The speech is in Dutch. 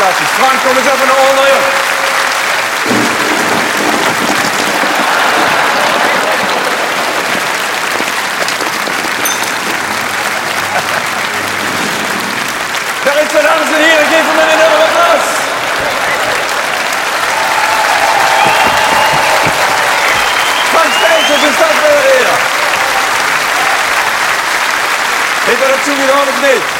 Frank, Kom eens even naar onder, joh. Daar is de dames en heren. Geef hem een enorme applaus. Frank Stijntjes is dat weer hier. Heeft er dat toegenomen of niet?